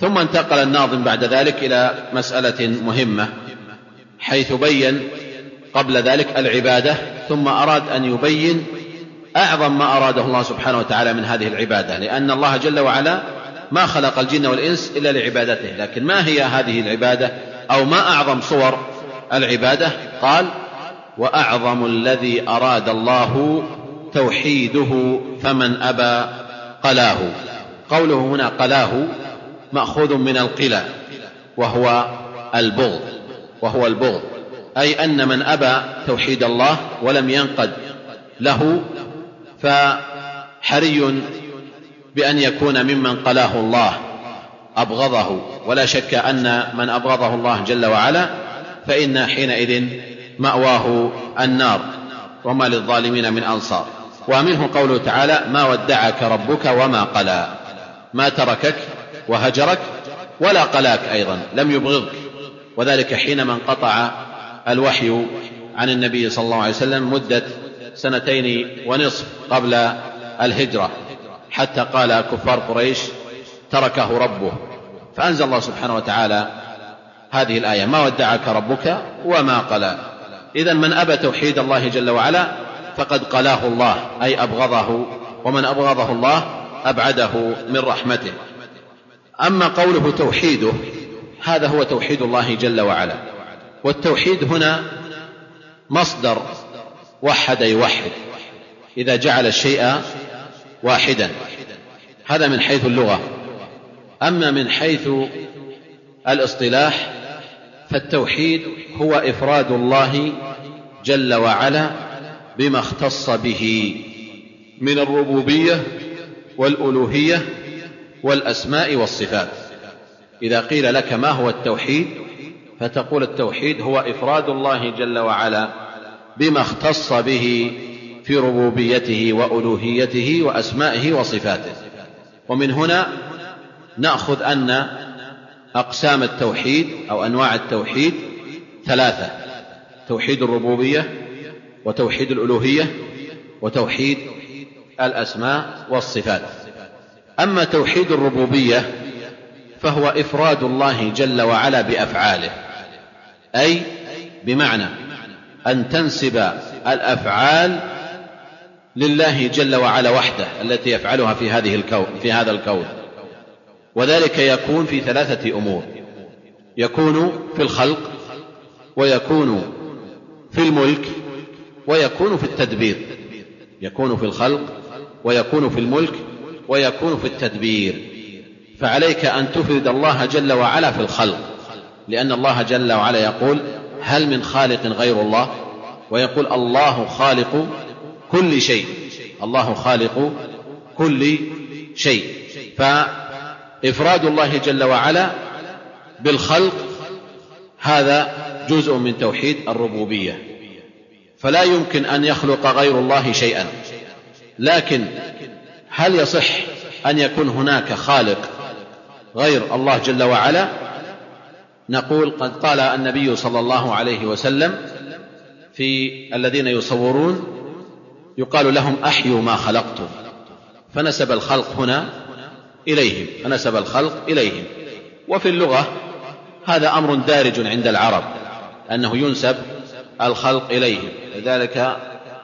ثم انتقل الناظم بعد ذلك إلى مسألة مهمة حيث بين قبل ذلك العبادة ثم أراد أن يبين أعظم ما أراده الله سبحانه وتعالى من هذه العبادة لأن الله جل وعلا ما خلق الجن والإنس إلا لعبادته لكن ما هي هذه العبادة؟ أو ما أعظم صور العبادة؟ قال وأعظم الذي أراد الله توحيده فمن أبى قلاه. قوله هنا قلاه مأخوذ من القلى وهو البغض وهو البغض. أي أن من أبى توحيد الله ولم ينقد له فحري بأن يكون ممن قلاه الله أبغضه. ولا شك أن من أبغضه الله جل وعلا فإن حينئذ مأواه النار وما للظالمين من أنصار. ومنه قوله تعالى ما ودعك ربك وما قلى ما تركك وهجرك ولا قلاك أيضا لم يبغضك. وذلك حينما انقطع الوحي عن النبي صلى الله عليه وسلم مدة سنتين ونصف قبل الهجرة. حتى قال كفار قريش تركه ربه. فأنزل الله سبحانه وتعالى هذه الآية ما ودعك ربك وما قلى إذا من أبى توحيد الله جل وعلا فقد قلاه الله أي أبغضه ومن أبغضه الله أبعده من رحمته. أما قوله توحيده هذا هو توحيد الله جل وعلا. والتوحيد هنا مصدر وحد يوحد إذا جعل الشيء واحدا. هذا من حيث اللغة. أما من حيث الاصطلاح فالتوحيد هو إفراد الله جل وعلا بما اختص به من الربوبية والألوهية والأسماء والصفات. إذا قيل لك ما هو التوحيد فتقول التوحيد هو إفراد الله جل وعلا بما اختص به في ربوبيته وألوهيته وأسمائه وصفاته. ومن هنا نأخذ أن أقسام التوحيد أو أنواع التوحيد ثلاثة توحيد الربوبية وتوحيد الألوهية وتوحيد الأسماء والصفات. أما توحيد الربوبية فهو إفراد الله جل وعلا بأفعاله أي بمعنى أن تنسب الأفعال لله جل وعلا وحده التي يفعلها في هذه الكون في هذا الكون. وذلك يكون في ثلاثة أمور يكون في الخلق ويكون في الملك ويكون في التدبير يكون في الخلق ويكون في الملك ويكون في التدبير. فعليك أن تفرد الله جل وعلا في الخلق. لأن الله جل وعلا يقول هل من خالق غير الله؟ ويقول الله خالق كل شيء. الله خالق كل شيء. فإفراد الله جل وعلا بالخلق هذا جزء من توحيد الربوبية. فلا يمكن أن يخلق غير الله شيئا. لكن هل يصح أن يكون هناك خالق غير الله جل وعلا؟ نقول قد قال النبي صلى الله عليه وسلم في الذين يصورون يقال لهم أحيوا ما خلقتم فنسب الخلق هنا إليهم فنسب الخلق إليهم. وفي اللغة هذا أمر دارج عند العرب أنه ينسب الخلق إليهم لذلك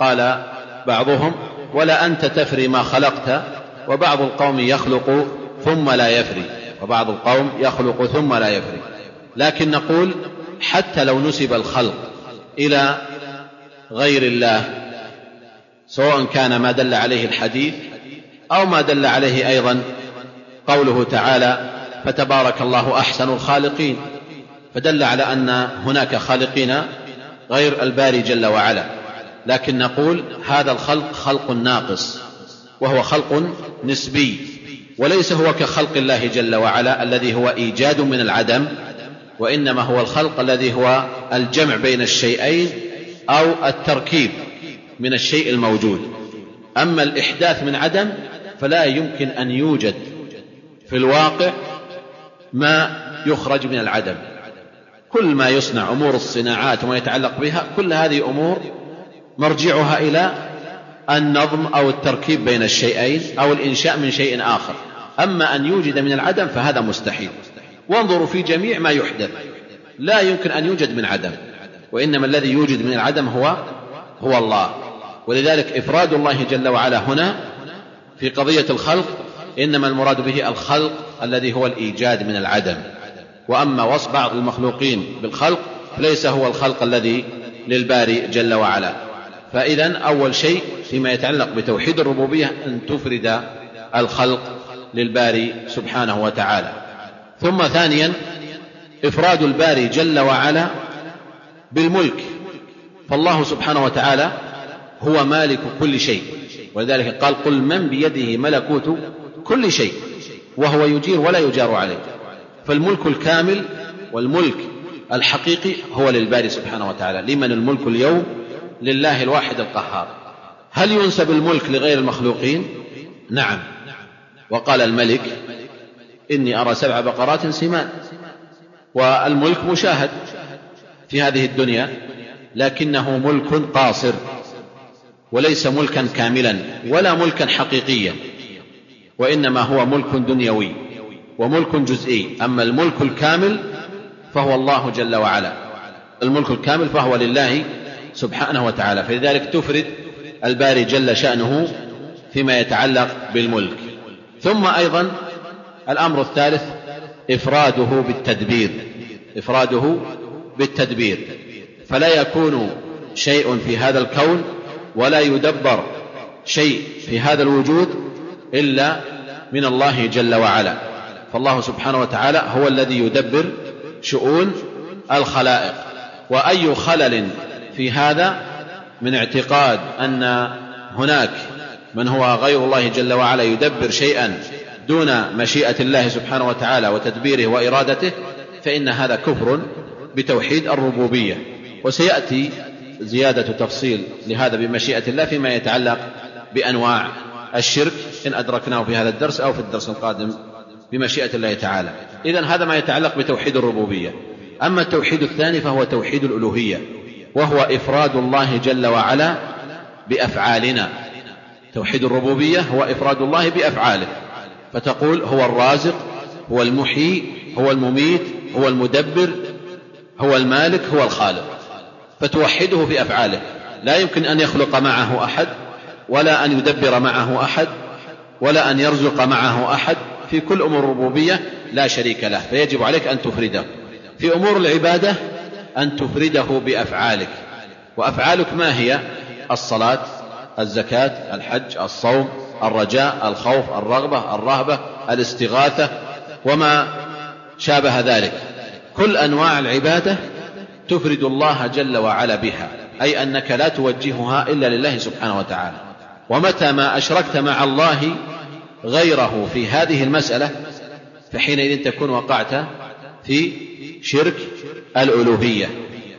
قال بعضهم ولا أنت تفري ما خلقت وبعض القوم يخلق ثم لا يفري وبعض القوم يخلق ثم لا يفري. لكن نقول حتى لو نسب الخلق إلى غير الله سواء كان ما دل عليه الحديث أو ما دل عليه أيضا قوله تعالى فتبارك الله أحسن الخالقين فدل على أن هناك خالقين غير الباري جل وعلا. لكن نقول هذا الخلق خلق ناقص وهو خلق نسبي وليس هو كخلق الله جل وعلا الذي هو إيجاد من العدم وإنما هو الخلق الذي هو الجمع بين الشيئين أو التركيب من الشيء الموجود. أما الإحداث من عدم فلا يمكن أن يوجد في الواقع ما يخرج من العدم. كل ما يصنع أمور الصناعات وما يتعلق بها كل هذه أمور مرجعها إلى النظم أو التركيب بين الشيئين أو الإنشاء من شيء آخر. أما أن يوجد من العدم فهذا مستحيل. وانظروا في جميع ما يحدث. لا يمكن أن يوجد من عدم. وإنما الذي يوجد من العدم هو هو الله. ولذلك إفراد الله جل وعلا هنا في قضية الخلق إنما المراد به الخلق الذي هو الإيجاد من العدم. وأما وصف بعض المخلوقين بالخلق ليس هو الخلق الذي للباري جل وعلا. فإذا أول شيء فيما يتعلق بتوحيد الربوبية أن تفرد الخلق للباري سبحانه وتعالى. ثم ثانيا إفراد الباري جل وعلا بالملك. فالله سبحانه وتعالى هو مالك كل شيء. ولذلك قال قل من بيده ملكوت كل شيء وهو يجير ولا يجار عليه. فالملك الكامل والملك الحقيقي هو للباري سبحانه وتعالى. لمن الملك اليوم؟ لله الواحد القهار. هل ينسب الملك لغير المخلوقين؟ نعم. وقال الملك إني أرى سبع بقرات سمان والملك مشاهد في هذه الدنيا لكنه ملك قاصر وليس ملكا كاملا ولا ملكا حقيقيا وإنما هو ملك دنيوي وملك جزئي. أما الملك الكامل فهو الله جل وعلا. الملك الكامل فهو لله سبحانه وتعالى. فلذلك تفرد الباري جل شأنه فيما يتعلق بالملك. ثم أيضا الأمر الثالث إفراده بالتدبير. إفراده بالتدبير. فلا يكون شيء في هذا الكون ولا يدبر شيء في هذا الوجود إلا من الله جل وعلا. فالله سبحانه وتعالى هو الذي يدبر شؤون الخلائق. وأي خلل في هذا من اعتقاد أن هناك من هو غير الله جل وعلا يدبر شيئا دون مشيئة الله سبحانه وتعالى وتدبيره وإرادته فإن هذا كفر بتوحيد الربوبية. وسيأتي زيادة تفصيل لهذا بمشيئة الله فيما يتعلق بأنواع الشرك إن أدركناه في هذا الدرس أو في الدرس القادم بمشيئة الله تعالى. إذا هذا ما يتعلق بتوحيد الربوبية. أما التوحيد الثاني فهو توحيد الألوهية. وهو إفراد الله جل وعلا بأفعالنا. توحيد الربوبية هو إفراد الله بأفعاله. فتقول هو الرازق هو المحيي هو المميت هو المدبر هو المالك هو الخالق. فتوحده في أفعاله. لا يمكن أن يخلق معه أحد ولا أن يدبر معه أحد ولا أن يرزق معه أحد. في كل أمور الربوبية لا شريك له فيجب عليك أن تفرده. في أمور العبادة أن تفرده بأفعالك. وأفعالك ما هي؟ الصلاة الزكاة الحج الصوم الرجاء الخوف الرغبة الرهبة الاستغاثة وما شابه ذلك. كل أنواع العبادة تفرد الله جل وعلا بها أي أنك لا توجهها إلا لله سبحانه وتعالى. ومتى ما أشركت مع الله غيره في هذه المسألة فحينئذ تكون وقعت في شرك الألوهية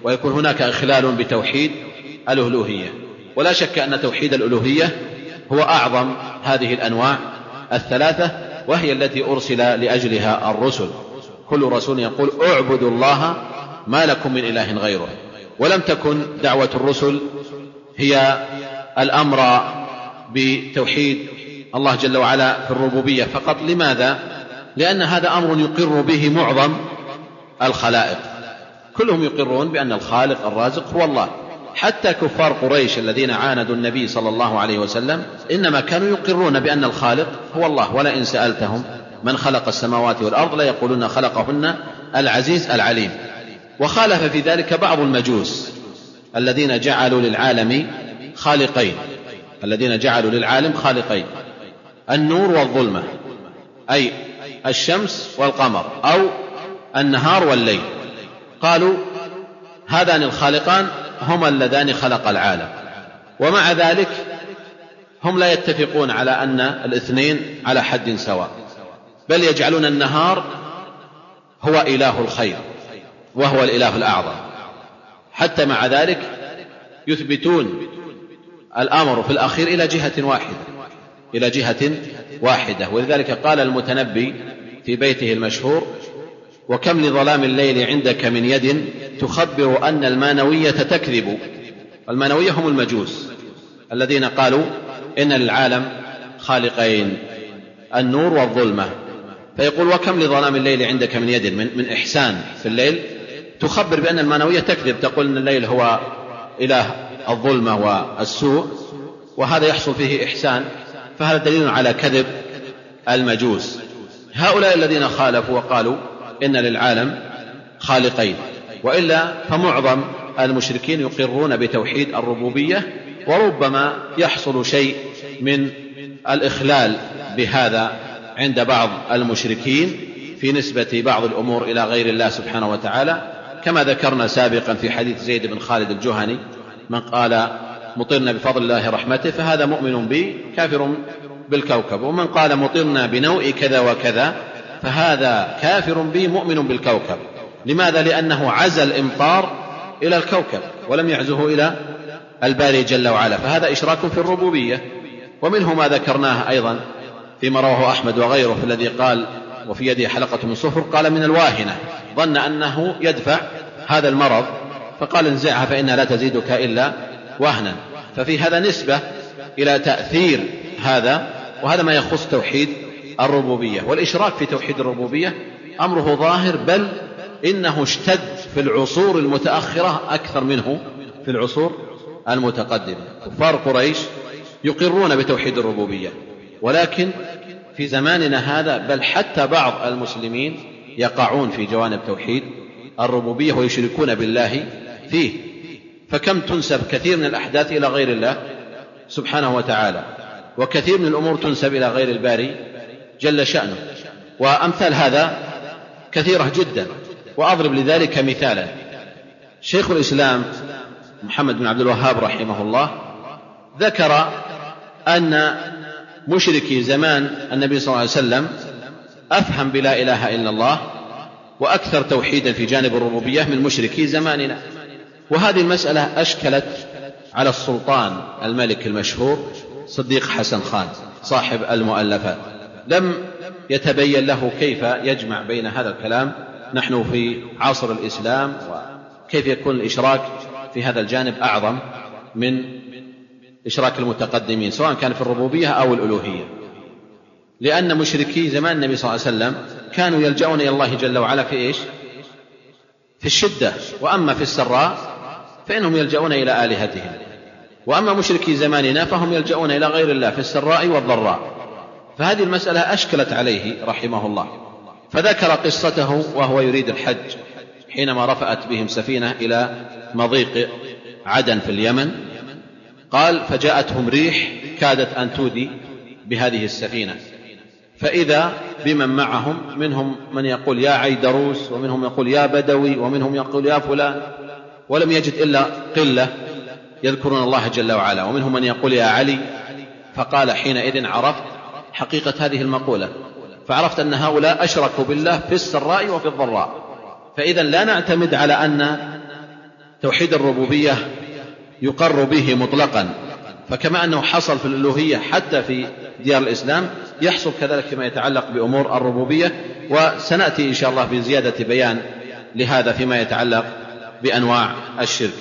ويكون هناك إخلال بتوحيد الألوهية. ولا شك أن توحيد الألوهية هو أعظم هذه الأنواع الثلاثة وهي التي أرسل لأجلها الرسل. كل رسول يقول اعبدوا الله ما لكم من إله غيره ولم تكن دعوة الرسل هي الأمر بتوحيد الله جل وعلا في الربوبية. فقط لماذا؟ لأن هذا أمر يقر به معظم الخلائق. كلهم يقرون بأن الخالق الرازق هو الله. حتى كفار قريش الذين عاندوا النبي صلى الله عليه وسلم إنما كانوا يقرون بأن الخالق هو الله. ولئن سألتهم من خلق السماوات والأرض ليقولون خلقهن العزيز العليم. وخالف في ذلك بعض المجوس الذين جعلوا للعالم خالقين. الذين جعلوا للعالم خالقين. النور والظلمة أي الشمس والقمر أو النهار والليل. قالوا هذان الخالقان هما اللذان خلق العالم. ومع ذلك هم لا يتفقون على أن الاثنين على حد سواء. بل يجعلون النهار هو إله الخير وهو الإله الأعظم. حتى مع ذلك يثبتون الأمر في الأخير إلى جهة واحدة إلى جهة واحدة. ولذلك قال المتنبي في بيته المشهور وكم لظلام الليل عندك من يد تخبر أن المانوية تكذب. المانوية هم المجوس الذين قالوا إن للعالم خالقين النور والظلمة. فيقول وكم لظلام الليل عندك من يد من, من إحسان في الليل تخبر بأن المانوية تكذب تقول أن الليل هو إله الظلمة والسوء وهذا يحصل فيه إحسان. فهذا دليل على كذب المجوس. هؤلاء الذين خالفوا وقالوا إن للعالم خالقين وإلا فمعظم المشركين يقرون بتوحيد الربوبية وربما يحصل شيء من الإخلال بهذا عند بعض المشركين في نسبة بعض الأمور إلى غير الله سبحانه وتعالى. كما ذكرنا سابقا في حديث زيد بن خالد الجهني من قال مطرنا بفضل الله رحمته فهذا مؤمن بي كافر بالكوكب. ومن قال مطرنا بنوء كذا وكذا فهذا كافر بي مؤمن بالكوكب. لماذا؟ لأنه عزى الإمطار إلى الكوكب ولم يعزه إلى الباري جل وعلا. فهذا إشراك في الربوبية. ومنه ما ذكرناه أيضا فيما رواه أحمد وغيره في الذي قال وفي يده حلقة من صفر قال من الواهنة. ظن أنه يدفع هذا المرض فقال انزعها فإنها لا تزيدك إلا وهنا. ففي هذا نسبة إلى تأثير هذا وهذا ما يخص توحيد الربوبية والإشراك في توحيد الربوبية أمره ظاهر بل إنه اشتد في العصور المتأخرة أكثر منه في العصور المتقدمة. كفار قريش يقرون بتوحيد الربوبية ولكن في زماننا هذا بل حتى بعض المسلمين يقعون في جوانب توحيد الربوبية ويشركون بالله فيه. فكم تنسب كثير من الأحداث إلى غير الله سبحانه وتعالى وكثير من الأمور تنسب إلى غير الباري جل شأنه. وأمثال هذا كثيرة جدا. وأضرب لذلك مثالا. شيخ الإسلام محمد بن عبد الوهاب رحمه الله ذكر أن مشركي زمان النبي صلى الله عليه وسلم أفهم بلا إله إلا الله وأكثر توحيدا في جانب الربوبية من مشركي زماننا. وهذه المسألة أشكلت على السلطان الملك المشهور صديق حسن خان صاحب المؤلفات لم يتبين له كيف يجمع بين هذا الكلام. نحن في عصر الإسلام وكيف يكون الإشراك في هذا الجانب أعظم من إشراك المتقدمين سواء كان في الربوبية أو الألوهية. لأن مشركي زمان النبي صلى الله عليه وسلم كانوا يلجؤون إلى الله جل وعلا في إيش؟ في الشدة. وأما في السراء فإنهم يلجؤون إلى آلهتهم. وأما مشركي زماننا فهم يلجؤون إلى غير الله في السراء والضراء. فهذه المسألة أشكلت عليه رحمه الله. فذكر قصته وهو يريد الحج حينما رفأت بهم سفينة إلى مضيق عدن في اليمن. قال فجاءتهم ريح كادت أن تودي بهذه السفينة. فإذا بمن معهم منهم من يقول يا عيدروس ومنهم يقول يا بدوي ومنهم يقول يا فلان ولم يجد إلا قلة يذكرون الله جل وعلا ومنهم من يقول يا علي. فقال حينئذ عرفت حقيقة هذه المقولة. فعرفت أن هؤلاء أشركوا بالله في السراء وفي الضراء. فإذا لا نعتمد على أن توحيد الربوبية يقر به مطلقا. فكما أنه حصل في الألوهية حتى في ديار الإسلام يحصل كذلك فيما يتعلق بأمور الربوبية. وسنأتي إن شاء الله بزيادة بيان لهذا فيما يتعلق بأنواع الشرك.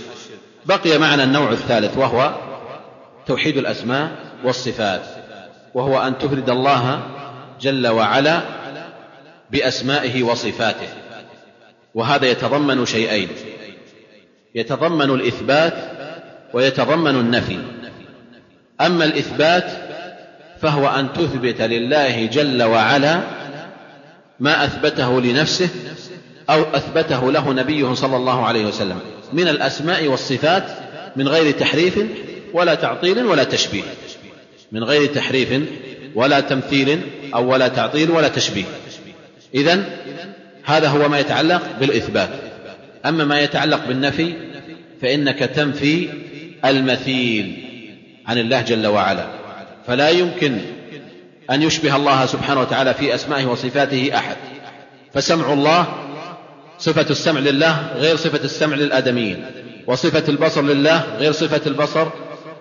بقي معنا النوع الثالث وهو توحيد الأسماء والصفات. وهو أن تفرد الله جل وعلا بأسمائه وصفاته. وهذا يتضمن شيئين. يتضمن الإثبات ويتضمن النفي. أما الإثبات فهو أن تثبت لله جل وعلا ما أثبته لنفسه أو أثبته له نبيه صلى الله عليه وسلم من الأسماء والصفات من غير تحريف ولا تعطيل ولا تشبيه. من غير تحريف ولا تمثيل أو ولا تعطيل ولا تشبيه. إذن هذا هو ما يتعلق بالإثبات. أما ما يتعلق بالنفي فإنك تنفي المثيل عن الله جل وعلا. فلا يمكن أن يشبه الله سبحانه وتعالى في أسمائه وصفاته أحد. فسمع الله صفة السمع لله غير صفة السمع للآدميين وصفة البصر لله غير صفة البصر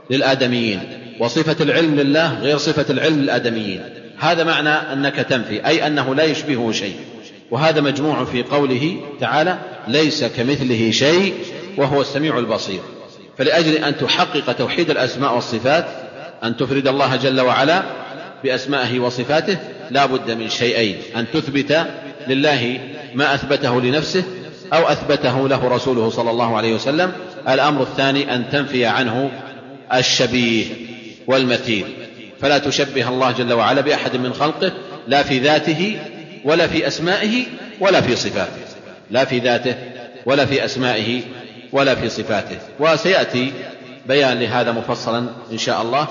للآدميين. وصفة العلم لله غير صفة العلم للآدميين هذا معنى أنك تنفي أي أنه لا يشبهه شيء. وهذا مجموع في قوله تعالى ليس كمثله شيء وهو السميع البصير. فلأجل أن تحقق توحيد الأسماء والصفات أن تفرد الله جل وعلا بأسمائه وصفاته لا بد من شيئين أن تثبت لله ما أثبته لنفسه أو أثبته له رسوله صلى الله عليه وسلم. الأمر الثاني أن تنفي عنه الشبيه. والمثيل فلا تشبه الله جل وعلا بأحد من خلقه لا في ذاته ولا في أسمائه ولا في صفاته. لا في ذاته ولا في أسمائه ولا في صفاته. وسيأتي بيان لهذا مفصلا إن شاء الله.